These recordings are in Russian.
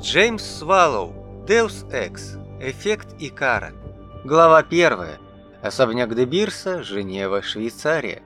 Джеймс Сваллоу. Deus Ex. Эффект Икара. Глава 1. Особняк Дебирса, Женева, Швейцария.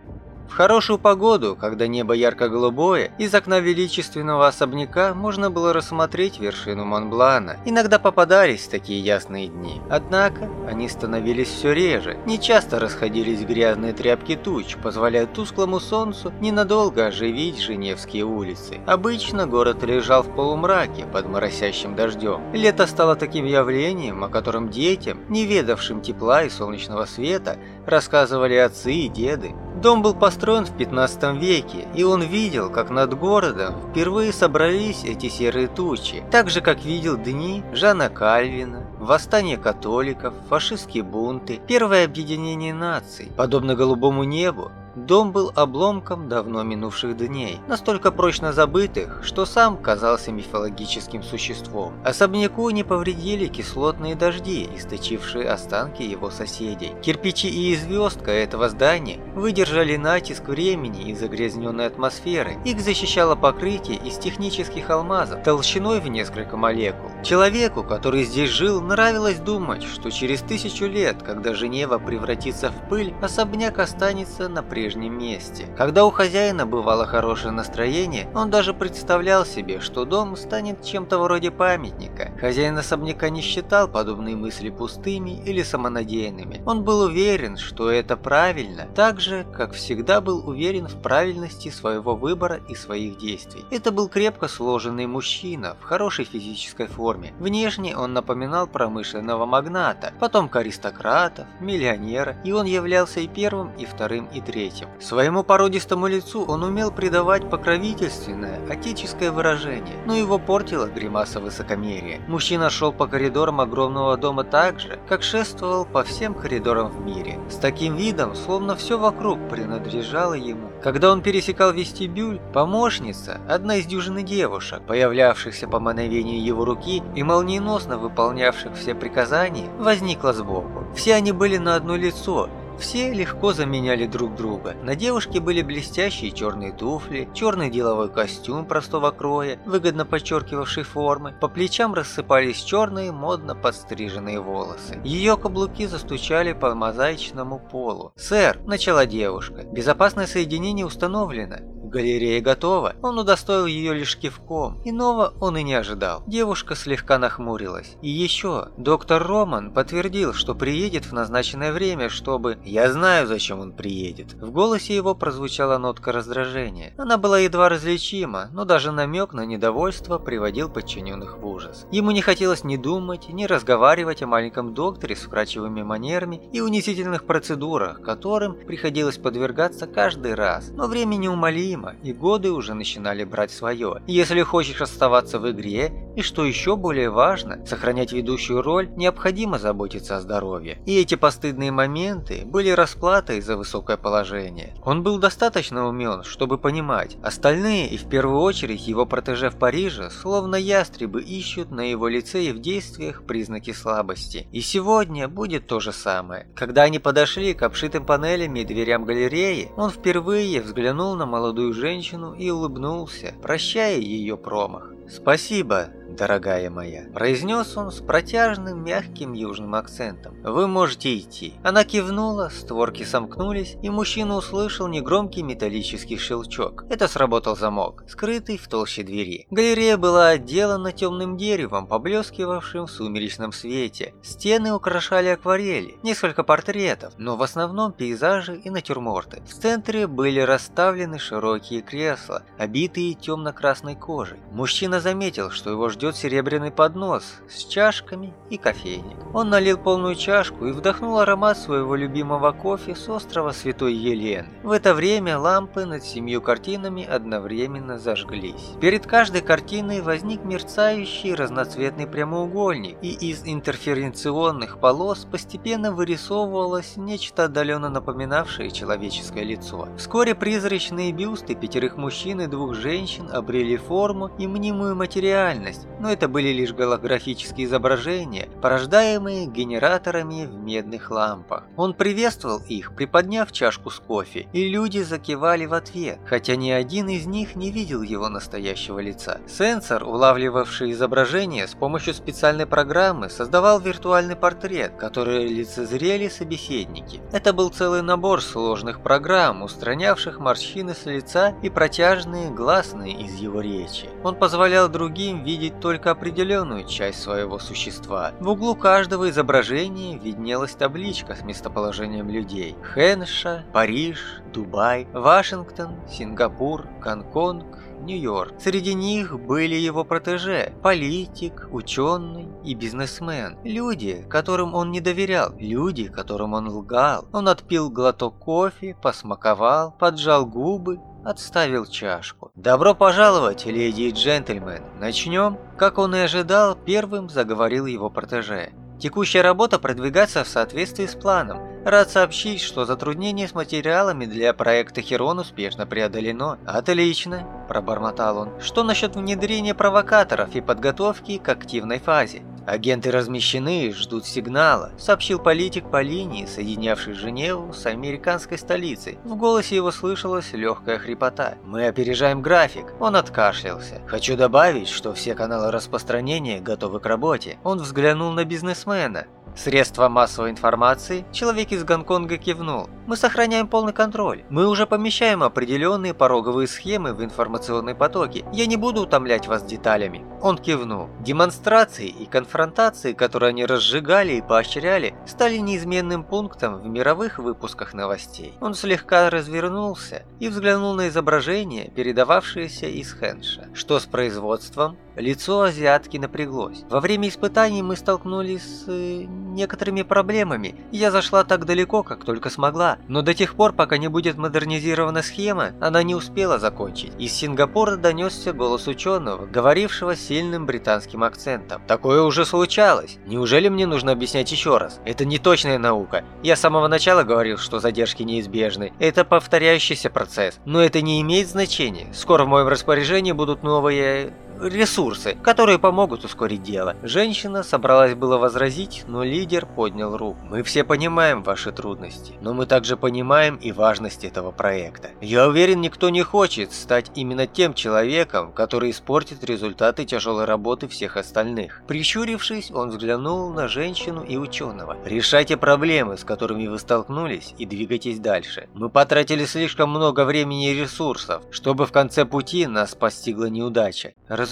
В хорошую погоду, когда небо ярко-голубое, из окна величественного особняка можно было рассмотреть вершину Монблана. Иногда попадались такие ясные дни. Однако они становились все реже. Нечасто расходились грязные тряпки туч, позволяя тусклому солнцу ненадолго оживить Женевские улицы. Обычно город лежал в полумраке под моросящим дождем. Лето стало таким явлением, о котором детям, не ведавшим тепла и солнечного света, рассказывали отцы и деды. Дом был построен в 15 веке, и он видел, как над городом впервые собрались эти серые тучи, так же, как видел дни Жана Кальвина, восстание католиков, фашистские бунты, первое объединение наций. Подобно голубому небу, Дом был обломком давно минувших дней, настолько прочно забытых, что сам казался мифологическим существом. Особняку не повредили кислотные дожди, источившие останки его соседей. Кирпичи и звездка этого здания выдержали натиск времени и загрязненной атмосферы. Их защищало покрытие из технических алмазов толщиной в несколько молекул. Человеку, который здесь жил, нравилось думать, что через тысячу лет, когда Женева превратится в пыль, особняк останется на прежнем прежнем месте. Когда у хозяина бывало хорошее настроение, он даже представлял себе, что дом станет чем-то вроде памятника. Хозяин особняка не считал подобные мысли пустыми или самонадеянными. Он был уверен, что это правильно, так же, как всегда был уверен в правильности своего выбора и своих действий. Это был крепко сложенный мужчина в хорошей физической форме. Внешне он напоминал промышленного магната, потом аристократов, миллионера, и он являлся и первым, и вторым, и третьим третьим. Своему породистому лицу он умел придавать покровительственное, отеческое выражение, но его портила гримаса высокомерия. Мужчина шел по коридорам огромного дома так же, как шествовал по всем коридорам в мире, с таким видом, словно все вокруг принадлежало ему. Когда он пересекал вестибюль, помощница, одна из дюжины девушек, появлявшихся по мановению его руки и молниеносно выполнявших все приказания, возникла сбоку. Все они были на одно лицо, все легко заменяли друг друга. На девушке были блестящие черные туфли, черный деловой костюм простого кроя, выгодно подчеркивавший формы. По плечам рассыпались черные, модно подстриженные волосы. Ее каблуки застучали по мозаичному полу. «Сэр», – начала девушка, – «безопасное соединение установлено. Галерея готова. Он удостоил ее лишь кивком. Иного он и не ожидал. Девушка слегка нахмурилась. И еще, доктор Роман подтвердил, что приедет в назначенное время, чтобы... Я знаю, зачем он приедет. В голосе его прозвучала нотка раздражения. Она была едва различима, но даже намек на недовольство приводил подчиненных в ужас. Ему не хотелось ни думать, ни разговаривать о маленьком докторе с вкрадчивыми манерами и унизительных процедурах, которым приходилось подвергаться каждый раз. Но время неумолимо необходимо, и годы уже начинали брать свое. Если хочешь оставаться в игре, и что еще более важно, сохранять ведущую роль, необходимо заботиться о здоровье. И эти постыдные моменты были расплатой за высокое положение. Он был достаточно умен, чтобы понимать, остальные, и в первую очередь его протеже в Париже, словно ястребы ищут на его лице и в действиях признаки слабости. И сегодня будет то же самое. Когда они подошли к обшитым панелями и дверям галереи, он впервые взглянул на молодую женщину и улыбнулся, прощая ее промах. «Спасибо, дорогая моя», – произнес он с протяжным мягким южным акцентом. «Вы можете идти». Она кивнула, створки сомкнулись, и мужчина услышал негромкий металлический щелчок. Это сработал замок, скрытый в толще двери. Галерея была отделана темным деревом, поблескивавшим в сумеречном свете. Стены украшали акварели, несколько портретов, но в основном пейзажи и натюрморты. В центре были расставлены широкие кресла, обитые темно-красной кожей. Мужчина заметил, что его ждет серебряный поднос с чашками и кофейник. Он налил полную чашку и вдохнул аромат своего любимого кофе с острова Святой Елены. В это время лампы над семью картинами одновременно зажглись. Перед каждой картиной возник мерцающий разноцветный прямоугольник, и из интерференционных полос постепенно вырисовывалось нечто отдаленно напоминавшее человеческое лицо. Вскоре призрачные бюсты пятерых мужчин и двух женщин обрели форму и мнимую материальность, но это были лишь голографические изображения, порождаемые генераторами в медных лампах. Он приветствовал их, приподняв чашку с кофе, и люди закивали в ответ, хотя ни один из них не видел его настоящего лица. Сенсор, улавливавший изображение с помощью специальной программы, создавал виртуальный портрет, который лицезрели собеседники. Это был целый набор сложных программ, устранявших морщины с лица и протяжные гласные из его речи. Он позволял другим видеть только определенную часть своего существа. В углу каждого изображения виднелась табличка с местоположением людей. Хенша, Париж, Дубай, Вашингтон, Сингапур, Гонконг, Нью-Йорк. Среди них были его протеже, политик, ученый и бизнесмен. Люди, которым он не доверял, люди, которым он лгал. Он отпил глоток кофе, посмаковал, поджал губы отставил чашку. «Добро пожаловать, леди и джентльмен. Начнем?» Как он и ожидал, первым заговорил его протеже. Текущая работа продвигается в соответствии с планом. Рад сообщить, что затруднение с материалами для проекта Херон успешно преодолено. Отлично, пробормотал он. Что насчет внедрения провокаторов и подготовки к активной фазе? Агенты размещены ждут сигнала, сообщил политик по линии, соединявшей Женеву с американской столицей. В голосе его слышалась легкая хрипота. Мы опережаем график. Он откашлялся. Хочу добавить, что все каналы распространения готовы к работе. Он взглянул на бизнесмена. Средства массовой информации, человек из Гонконга кивнул. Мы сохраняем полный контроль. Мы уже помещаем определенные пороговые схемы в информационные потоки. Я не буду утомлять вас деталями. Он кивнул. Демонстрации и конфронтации, которые они разжигали и поощряли, стали неизменным пунктом в мировых выпусках новостей. Он слегка развернулся и взглянул на изображение, передававшееся из Хенша. Что с производством? Лицо азиатки напряглось. Во время испытаний мы столкнулись с э, некоторыми проблемами. Я зашла так далеко, как только смогла. Но до тех пор, пока не будет модернизирована схема, она не успела закончить. Из Сингапура донесся голос ученого, говорившего сильным британским акцентом. Такое уже случалось. Неужели мне нужно объяснять еще раз? Это не точная наука. Я с самого начала говорил, что задержки неизбежны. Это повторяющийся процесс. Но это не имеет значения. Скоро в моем распоряжении будут новые ресурсы, которые помогут ускорить дело. Женщина собралась было возразить, но лидер поднял руку. Мы все понимаем ваши трудности, но мы также понимаем и важность этого проекта. Я уверен, никто не хочет стать именно тем человеком, который испортит результаты тяжелой работы всех остальных. Прищурившись, он взглянул на женщину и ученого. Решайте проблемы, с которыми вы столкнулись, и двигайтесь дальше. Мы потратили слишком много времени и ресурсов, чтобы в конце пути нас постигла неудача. «Разумеется», –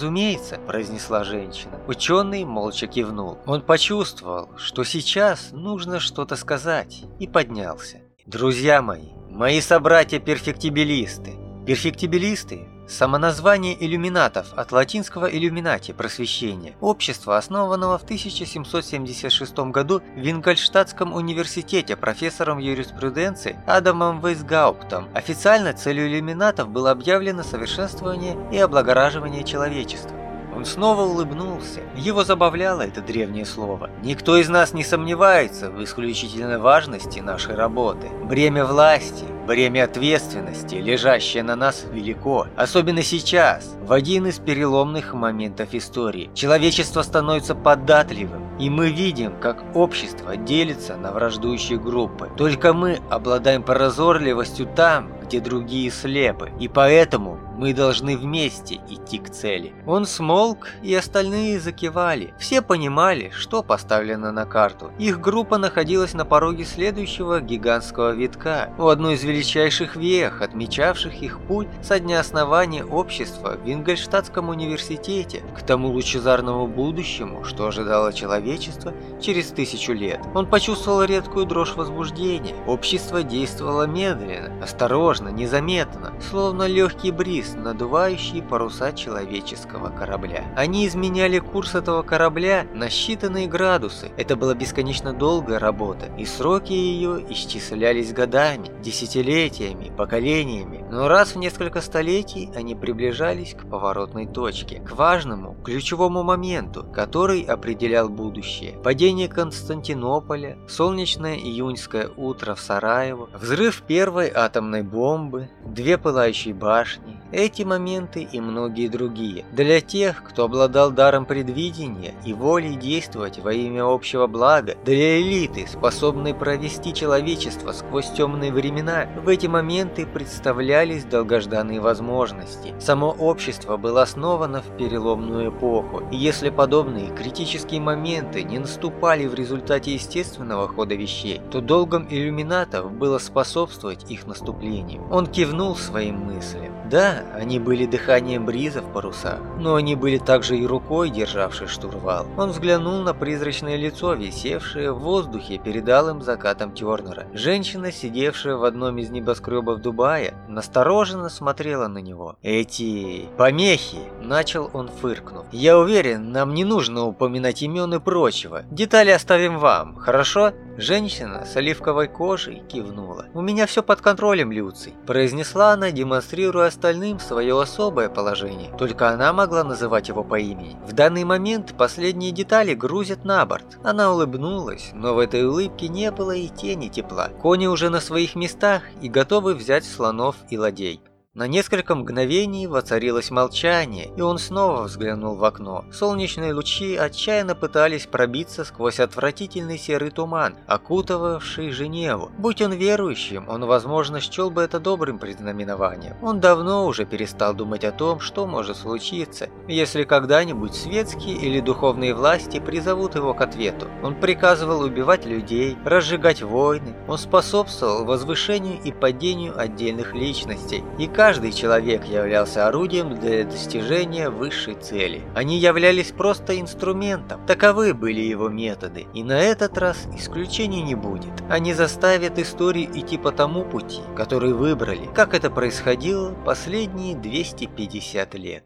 произнесла женщина. Ученый молча кивнул. Он почувствовал, что сейчас нужно что-то сказать, и поднялся. «Друзья мои, мои собратья-перфектибилисты, перфектибилисты Самоназвание иллюминатов от латинского «иллюминати» – просвещение. Общество, основанного в 1776 году в Вингольштадтском университете профессором юриспруденции Адамом Вейсгауптом. Официально целью иллюминатов было объявлено совершенствование и облагораживание человечества. Он снова улыбнулся. Его забавляло это древнее слово. Никто из нас не сомневается в исключительной важности нашей работы. Бремя власти, бремя ответственности, лежащее на нас, велико. Особенно сейчас, в один из переломных моментов истории. Человечество становится податливым, и мы видим, как общество делится на враждующие группы. Только мы обладаем прозорливостью там, где другие слепы, и поэтому мы должны вместе идти к цели. Он смолк, и остальные закивали. Все понимали, что поставлено на карту. Их группа находилась на пороге следующего гигантского витка, у одной из величайших вех, отмечавших их путь со дня основания общества в Вингельштадтском университете к тому лучезарному будущему, что ожидало человечество через тысячу лет. Он почувствовал редкую дрожь возбуждения. Общество действовало медленно, осторожно, осторожно, незаметно, словно легкий бриз, надувающий паруса человеческого корабля. Они изменяли курс этого корабля на считанные градусы. Это была бесконечно долгая работа, и сроки ее исчислялись годами, десятилетиями, поколениями. Но раз в несколько столетий они приближались к поворотной точке, к важному, ключевому моменту, который определял будущее. Падение Константинополя, солнечное июньское утро в Сараево, взрыв первой атомной бомбы, две пылающие башни, Эти моменты и многие другие. Для тех, кто обладал даром предвидения и волей действовать во имя общего блага, для элиты, способной провести человечество сквозь темные времена, в эти моменты представлялись долгожданные возможности. Само общество было основано в переломную эпоху, и если подобные критические моменты не наступали в результате естественного хода вещей, то долгом иллюминатов было способствовать их наступлению. Он кивнул своим мыслям. Да, они были дыханием бриза в парусах, но они были также и рукой, державшей штурвал. Он взглянул на призрачное лицо, висевшее в воздухе перед алым закатом Тернера. Женщина, сидевшая в одном из небоскребов Дубая, настороженно смотрела на него. «Эти помехи!» – начал он фыркнув. «Я уверен, нам не нужно упоминать имен и прочего. Детали оставим вам, хорошо?» Женщина с оливковой кожей кивнула. «У меня все под контролем, Люций», – произнесла она, демонстрируя остальным свое особое положение. Только она могла называть его по имени. В данный момент последние детали грузят на борт. Она улыбнулась, но в этой улыбке не было и тени тепла. Кони уже на своих местах и готовы взять слонов и ладей. На несколько мгновений воцарилось молчание, и он снова взглянул в окно. Солнечные лучи отчаянно пытались пробиться сквозь отвратительный серый туман, окутывавший Женеву. Будь он верующим, он, возможно, счел бы это добрым предзнаменованием. Он давно уже перестал думать о том, что может случиться, если когда-нибудь светские или духовные власти призовут его к ответу. Он приказывал убивать людей, разжигать войны, он способствовал возвышению и падению отдельных личностей, и каждый человек являлся орудием для достижения высшей цели. Они являлись просто инструментом. Таковы были его методы. И на этот раз исключений не будет. Они заставят историю идти по тому пути, который выбрали, как это происходило последние 250 лет.